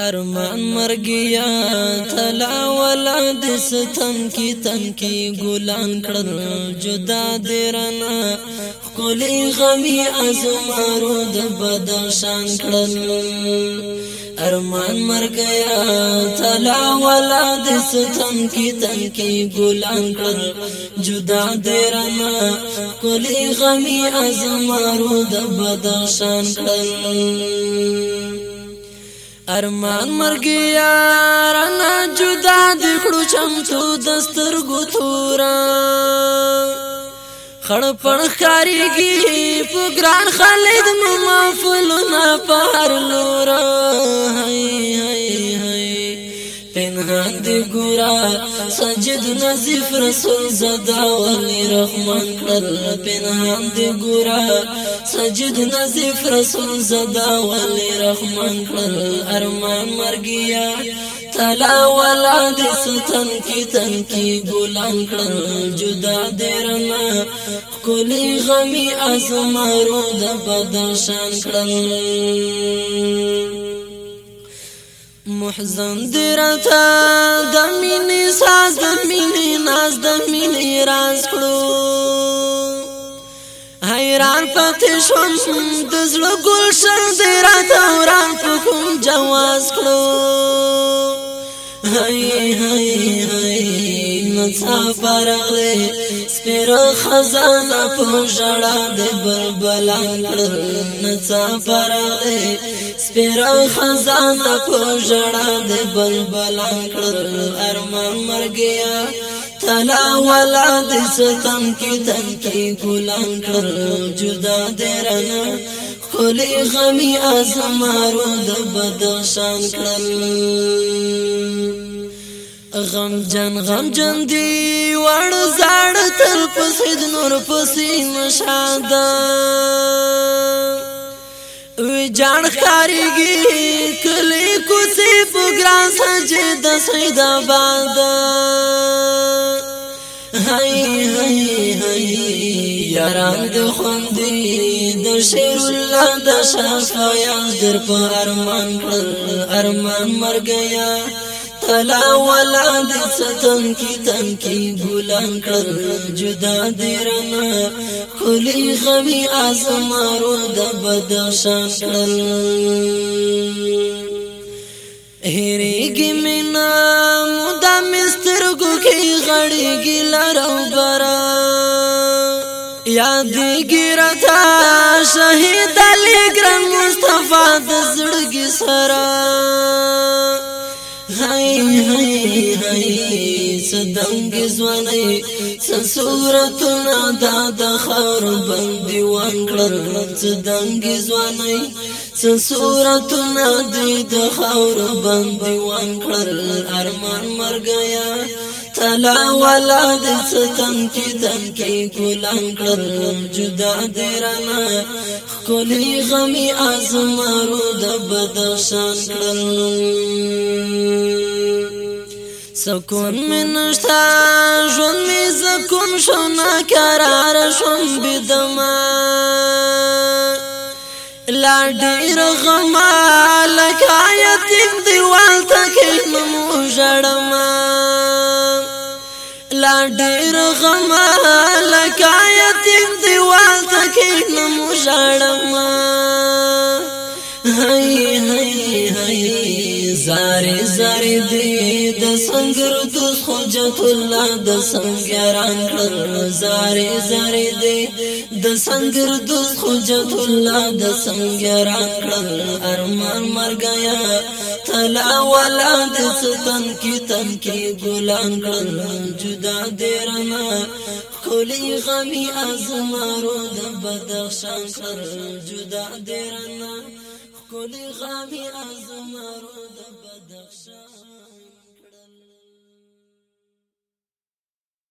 ارمان مرګیا تلا ولاد ستم کی تن کی ګلان کړل جدا درنا خولي غمي ازمارو د بدن شان کړل ارمان مرګیا تلا ولاد ستم کی تن کی ګلان کړل جدا درنا خولي غمي ازمارو د بدن شان کړل ارمان مرګي یاران جدا د کړو چمڅو دستر ګثورا خړ پړ خاريږي په ګران خالد مو محفل نه پار لورا دی ګورا سجد نظیف رسول زدا ولی رحمان کړل پنهان دی ګورا سجد نظیف رسول زدا ولی رحمان کړل ارمان مرګیا تلا ولا د ستن کی تن کی ګلان کړل جدا درنا کولی غمی ازمرو د بدشان کړل محزن درتا پاتې شوم د زړه ګلشن دی راته وران په کوم جواز کړو هاي هاي هاي نڅا پرغله سپیرو خزانه په ژړا د بلبل کړل نڅا پرغله سپیرو خزانه په ژړا د بلبل کړل ارمان مرګیا تلا ولا د ستم کې تن کې ګلان کړل جدا درنه خلی غمی آزمارو د بدخشان کړل غم جن غم جن دی وړ زړ تل پسې د نور پسې مشاده وی جان خاريږي کلی کوڅه په ګران سجه د سید آباد هاي هاي هاي یاران د خوندې د شیر الله د شفاعت در په ارمان ارمان مرګیا قلا ولاند ستن کی تن کی ګلان کړ جدا دیرنا کلی غوی ازمارو د بدخشان کړل هریږي مینا مدام سترګو کې غړېږي لارو برا یادې ګرتا شهید علی ګران مصطفی د زړګي سره هاي هاي هاي صدنګ زواني سورتنا دا د خار بندي وانګړل صدنګ زواني سورتنا دې د خار بندي وانګړل ارمان مرګیا تلا ولا د ستن کې دن کې ګلان کړم جدا دې رانه کلی غمی آزمارو د بدخشان کړل سکون می نشتا ژوند می زکون شو نا شوم بدما لا ډیر غما لکه یتیم دیوال تکې نو ژړما لا ډیر غما لکه هاي هاي هاي زارې زارې دې د سنگر دوس حجت الله د سنگران کړ زارې زارې دې د سنگر دوس حجت الله د سنگران کړ ارمان مرګیا تلا ولا د ستن کی تن کی ګلان کړ جدا دې رنا کولی غمی ازمارو د بدخشان کړ جدا دې رنا ښکلی غمی از عمر د بدخشان